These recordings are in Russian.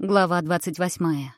Глава 28.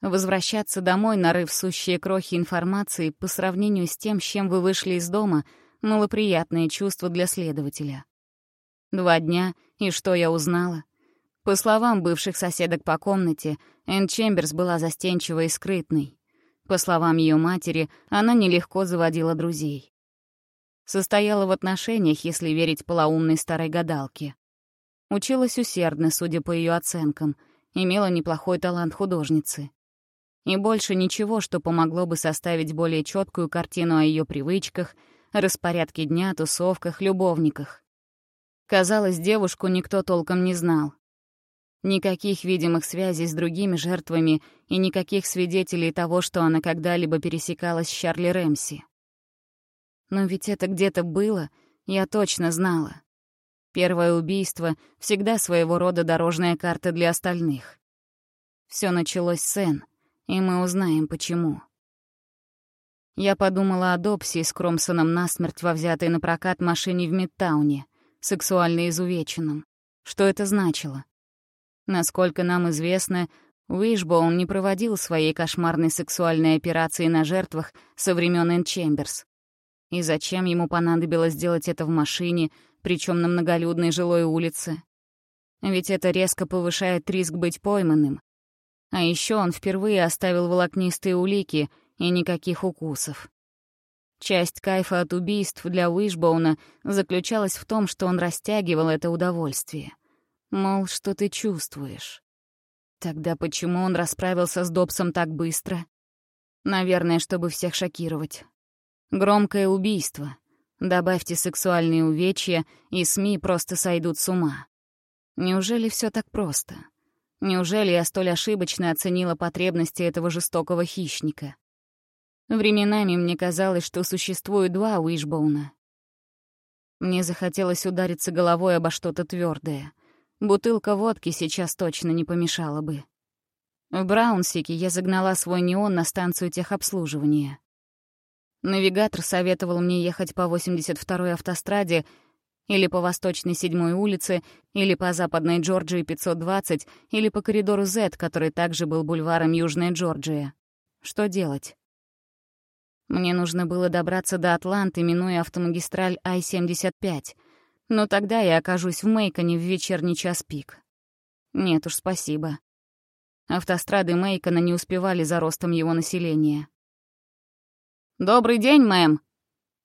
Возвращаться домой, нарыв сущие крохи информации по сравнению с тем, с чем вы вышли из дома, малоприятное чувство для следователя. Два дня, и что я узнала? По словам бывших соседок по комнате, Энн Чемберс была застенчивой и скрытной. По словам ее матери, она нелегко заводила друзей. Состояла в отношениях, если верить полоумной старой гадалке. Училась усердно, судя по ее оценкам, имела неплохой талант художницы. И больше ничего, что помогло бы составить более четкую картину о ее привычках, распорядке дня, тусовках, любовниках. Казалось, девушку никто толком не знал. Никаких видимых связей с другими жертвами и никаких свидетелей того, что она когда-либо пересекалась с Чарли Рэмси. Но ведь это где-то было, я точно знала. Первое убийство — всегда своего рода дорожная карта для остальных. Все началось с Энн, и мы узнаем, почему. Я подумала о Добсе с Кромсоном насмерть во взятой на прокат машине в Мидтауне, сексуально изувеченном. Что это значило? Насколько нам известно, Уишбоун не проводил своей кошмарной сексуальной операции на жертвах со времен Энн Чемберс. И зачем ему понадобилось делать это в машине, причем на многолюдной жилой улице. Ведь это резко повышает риск быть пойманным. А еще он впервые оставил волокнистые улики и никаких укусов. Часть кайфа от убийств для Уишбоуна заключалась в том, что он растягивал это удовольствие. Мол, что ты чувствуешь? Тогда почему он расправился с Добсом так быстро? Наверное, чтобы всех шокировать. Громкое убийство. Добавьте сексуальные увечья, и СМИ просто сойдут с ума. Неужели все так просто? Неужели я столь ошибочно оценила потребности этого жестокого хищника? Временами мне казалось, что существует два Уишбоуна. Мне захотелось удариться головой обо что-то твердое. Бутылка водки сейчас точно не помешала бы. В Браунсике я загнала свой неон на станцию техобслуживания. Навигатор советовал мне ехать по 82-й автостраде или по Восточной 7-й улице, или по Западной Джорджии 520, или по коридору Z, который также был бульваром Южная Джорджия. Что делать? Мне нужно было добраться до Атланты, минуя автомагистраль I-75, но тогда я окажусь в Мейконе в вечерний час пик. Нет уж, спасибо. Автострады Мейкона не успевали за ростом его населения. «Добрый день, мэм!»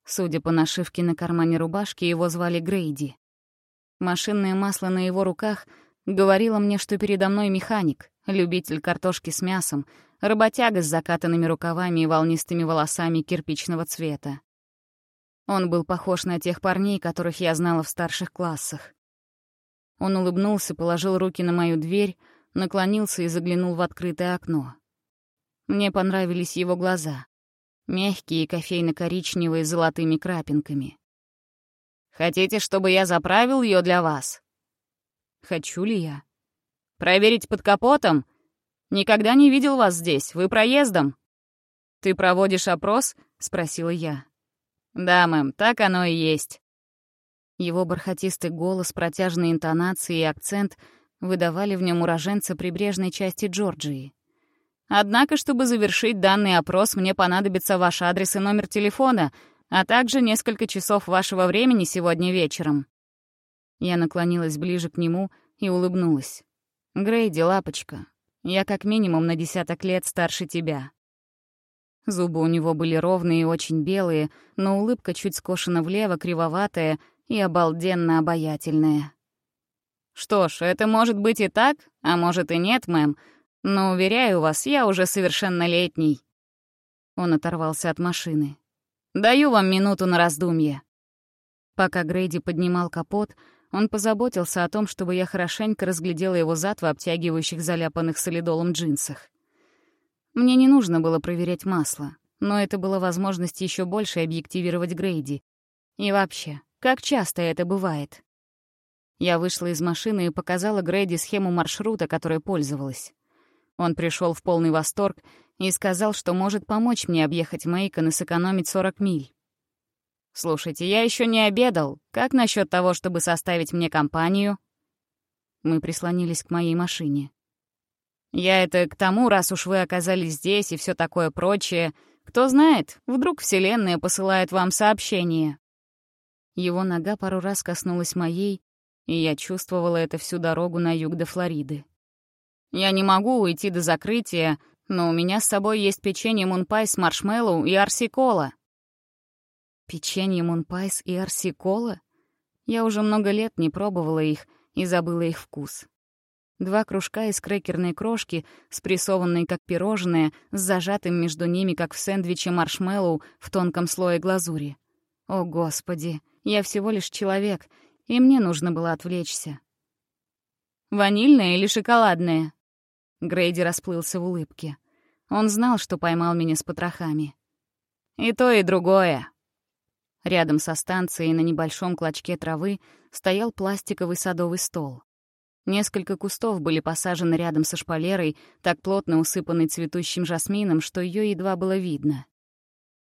Судя по нашивке на кармане рубашки, его звали Грейди. Машинное масло на его руках говорило мне, что передо мной механик, любитель картошки с мясом, работяга с закатанными рукавами и волнистыми волосами кирпичного цвета. Он был похож на тех парней, которых я знала в старших классах. Он улыбнулся, положил руки на мою дверь, наклонился и заглянул в открытое окно. Мне понравились его глаза мягкие и кофейно-коричневые с золотыми крапинками. «Хотите, чтобы я заправил ее для вас?» «Хочу ли я?» «Проверить под капотом? Никогда не видел вас здесь, вы проездом?» «Ты проводишь опрос?» — спросила я. «Да, мэм, так оно и есть». Его бархатистый голос, протяжные интонации и акцент выдавали в нем уроженца прибрежной части Джорджии. Однако, чтобы завершить данный опрос, мне понадобится ваш адрес и номер телефона, а также несколько часов вашего времени сегодня вечером». Я наклонилась ближе к нему и улыбнулась. «Грейди, лапочка, я как минимум на десяток лет старше тебя». Зубы у него были ровные и очень белые, но улыбка чуть скошена влево, кривоватая и обалденно обаятельная. «Что ж, это может быть и так, а может и нет, мэм», но, уверяю вас, я уже совершеннолетний». Он оторвался от машины. «Даю вам минуту на раздумье». Пока Грейди поднимал капот, он позаботился о том, чтобы я хорошенько разглядела его зад в обтягивающих заляпанных солидолом джинсах. Мне не нужно было проверять масло, но это была возможность еще больше объективировать Грейди. И вообще, как часто это бывает? Я вышла из машины и показала Грейди схему маршрута, которой пользовалась. Он пришел в полный восторг и сказал, что может помочь мне объехать Мейкон и сэкономить 40 миль. «Слушайте, я еще не обедал. Как насчет того, чтобы составить мне компанию?» Мы прислонились к моей машине. «Я это к тому, раз уж вы оказались здесь и все такое прочее. Кто знает, вдруг Вселенная посылает вам сообщение». Его нога пару раз коснулась моей, и я чувствовала это всю дорогу на юг до Флориды. «Я не могу уйти до закрытия, но у меня с собой есть печенье MoonPie с маршмеллоу и RC Cola». Печенье MoonPies и RC Cola? Я уже много лет не пробовала их и забыла их вкус. Два кружка из крекерной крошки, спрессованные как пирожное, с зажатым между ними, как в сэндвиче маршмеллоу в тонком слое глазури. О, Господи, я всего лишь человек, и мне нужно было отвлечься. «Ванильное или шоколадное?» Грейди расплылся в улыбке. Он знал, что поймал меня с потрохами. «И то, и другое», Рядом со станцией на небольшом клочке травы стоял пластиковый садовый стол. Несколько кустов были посажены рядом со шпалерой, так плотно усыпанной цветущим жасмином, что ее едва было видно.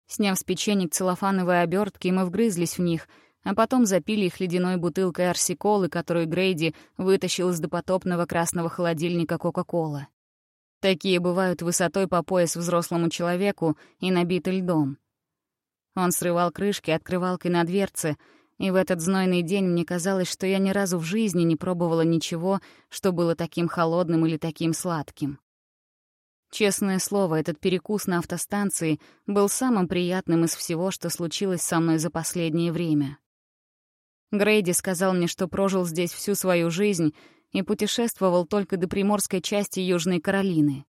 Сняв с печенек целлофановые обертки, мы вгрызлись в них, а потом запили их ледяной бутылкой арсиколы, которую Грейди вытащил из допотопного красного холодильника Кока-Кола. Такие бывают высотой по пояс взрослому человеку и набиты льдом. Он срывал крышки, открывалкой на дверце, и в этот знойный день мне казалось, что я ни разу в жизни не пробовала ничего, что было таким холодным или таким сладким. Честное слово, этот перекус на автостанции был самым приятным из всего, что случилось со мной за последнее время. Грейди сказал мне, что прожил здесь всю свою жизнь и путешествовал только до приморской части Южной Каролины.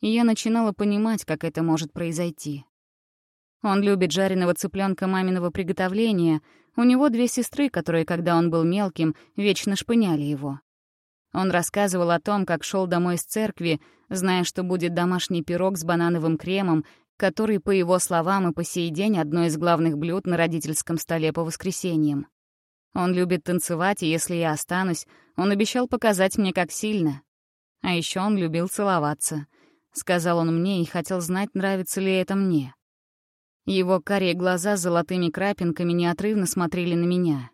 И я начинала понимать, как это может произойти. Он любит жареного цыпленка маминого приготовления. У него две сестры, которые, когда он был мелким, вечно шпыняли его. Он рассказывал о том, как шел домой из церкви, зная, что будет домашний пирог с банановым кремом, который, по его словам, и по сей день одно из главных блюд на родительском столе по воскресеньям. Он любит танцевать, и если я останусь, он обещал показать мне, как сильно. А еще он любил целоваться. Сказал он мне и хотел знать, нравится ли это мне. Его карие глаза с золотыми крапинками неотрывно смотрели на меня.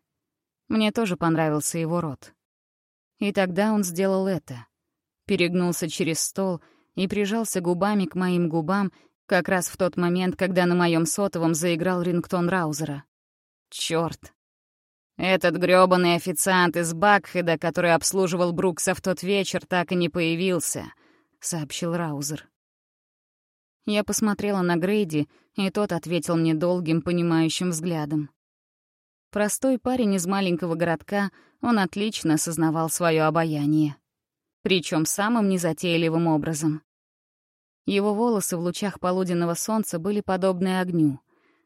Мне тоже понравился его рот. И тогда он сделал это. Перегнулся через стол и прижался губами к моим губам как раз в тот момент, когда на моем сотовом заиграл рингтон Раузера. Чёрт. Этот грёбаный официант из Бакхеда, который обслуживал Брукса в тот вечер, так и не появился, — сообщил Раузер. Я посмотрела на Грейди, и тот ответил мне долгим, понимающим взглядом. Простой парень из маленького городка, он отлично осознавал свое обаяние. Причем самым незатейливым образом. Его волосы в лучах полуденного солнца были подобны огню.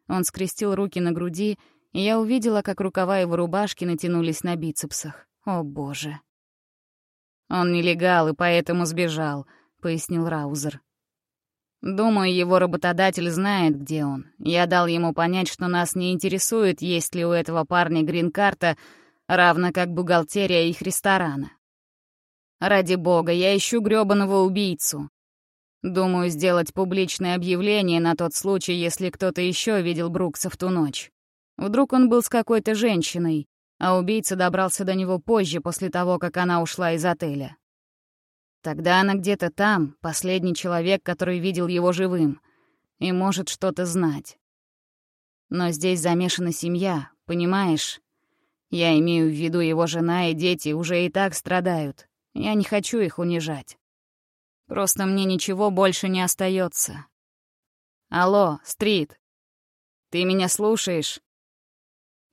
Он скрестил руки на груди, я увидела, как рукава его рубашки натянулись на бицепсах. О, боже. «Он нелегал и поэтому сбежал», — пояснил Раузер. Думаю, его работодатель знает, где он. Я дал ему понять, что нас не интересует, есть ли у этого парня грин-карта, равно как бухгалтерия их ресторана. Ради бога, я ищу грёбаного убийцу. Думаю, сделать публичное объявление на тот случай, если кто-то еще видел Брукса в ту ночь. Вдруг он был с какой-то женщиной, а убийца добрался до него позже, после того, как она ушла из отеля. Тогда она где-то там, последний человек, который видел его живым, и может что-то знать. Но здесь замешана семья, понимаешь? Я имею в виду его жена и дети уже и так страдают. Я не хочу их унижать. Просто мне ничего больше не остается. Алло, Стрит. Ты меня слушаешь?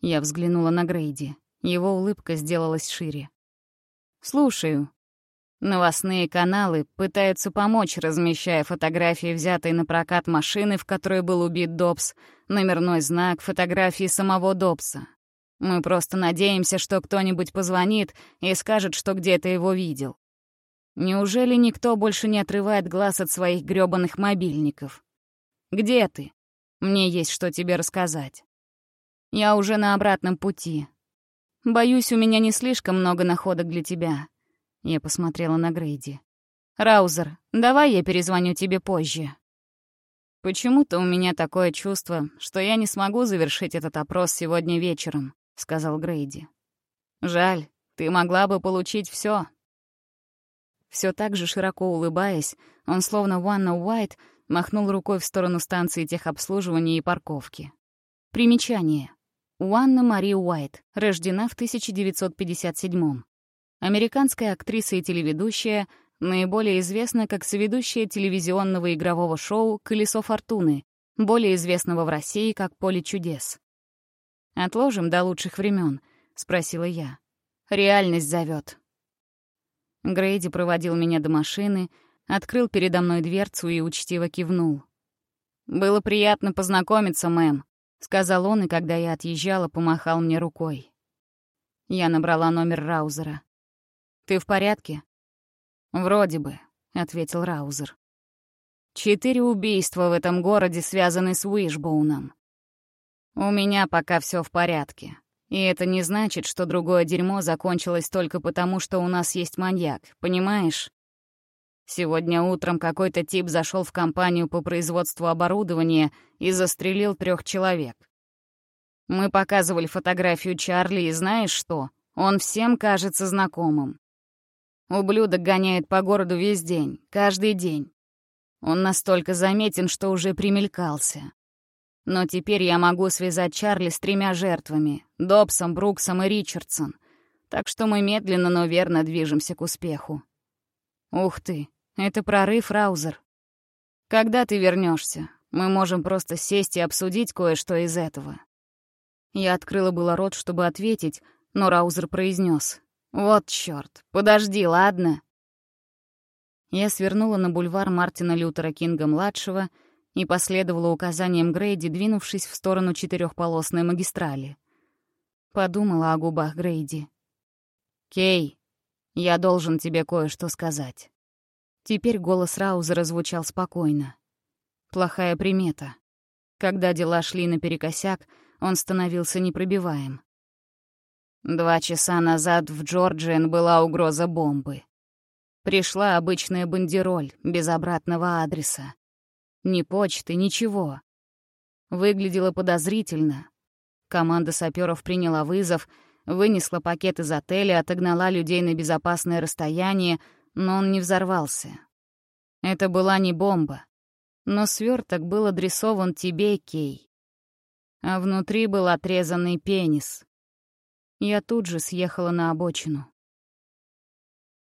Я взглянула на Грейди. Его улыбка сделалась шире. «Слушаю», Новостные каналы пытаются помочь, размещая фотографии взятой на прокат машины, в которой был убит Добс, номерной знак, фотографии самого Добса. Мы просто надеемся, что кто-нибудь позвонит и скажет, что где-то его видел. Неужели никто больше не отрывает глаз от своих грёбаных мобильников? Где ты? Мне есть что тебе рассказать. Я уже на обратном пути. Боюсь, у меня не слишком много находок для тебя. Я посмотрела на Грейди. «Раузер, давай я перезвоню тебе позже». «Почему-то у меня такое чувство, что я не смогу завершить этот опрос сегодня вечером», — сказал Грейди. «Жаль. Ты могла бы получить все. Все так же широко улыбаясь, он словно Ванна Уайт махнул рукой в сторону станции техобслуживания и парковки. Примечание. Уанна Мари Уайт, рождена в 1957 Американская актриса и телеведущая, наиболее известна как соведущая телевизионного игрового шоу «Колесо фортуны», более известного в России как «Поле чудес». «Отложим до лучших времен, спросила я. «Реальность зовет. Грейди проводил меня до машины, открыл передо мной дверцу и учтиво кивнул. «Было приятно познакомиться, мэм», — сказал он, и когда я отъезжала, помахал мне рукой. Я набрала номер Раузера. «Ты в порядке?» «Вроде бы», — ответил Раузер. «Четыре убийства в этом городе связаны с Уишбоуном. У меня пока все в порядке. И это не значит, что другое дерьмо закончилось только потому, что у нас есть маньяк, понимаешь? Сегодня утром какой-то тип зашел в компанию по производству оборудования и застрелил трех человек. Мы показывали фотографию Чарли, и знаешь что? Он всем кажется знакомым. Ублюдок гоняет по городу весь день, каждый день. Он настолько заметен, что уже примелькался. Но теперь я могу связать Чарли с тремя жертвами — Добсом, Бруксом и Ричардсон. Так что мы медленно, но верно движемся к успеху. Ух ты, это прорыв, Раузер. Когда ты вернешься? Мы можем просто сесть и обсудить кое-что из этого. Я открыла было рот, чтобы ответить, но Раузер произнес: «Вот чёрт, подожди, ладно?» Я свернула на бульвар Мартина Лютера Кинга-младшего и последовала указаниям Грейди, двинувшись в сторону четырехполосной магистрали. Подумала о губах Грейди. «Кей, я должен тебе кое-что сказать». Теперь голос Раузера звучал спокойно. Плохая примета. Когда дела шли наперекосяк, он становился непробиваем. Два часа назад в Джорджиен была угроза бомбы. Пришла обычная бандероль, без обратного адреса. Ни почты, ничего. Выглядело подозрительно. Команда саперов приняла вызов, вынесла пакет из отеля, отогнала людей на безопасное расстояние — но он не взорвался. Это была не бомба, но сверток был адресован тебе, Кей. А внутри был отрезанный пенис. Я тут же съехала на обочину.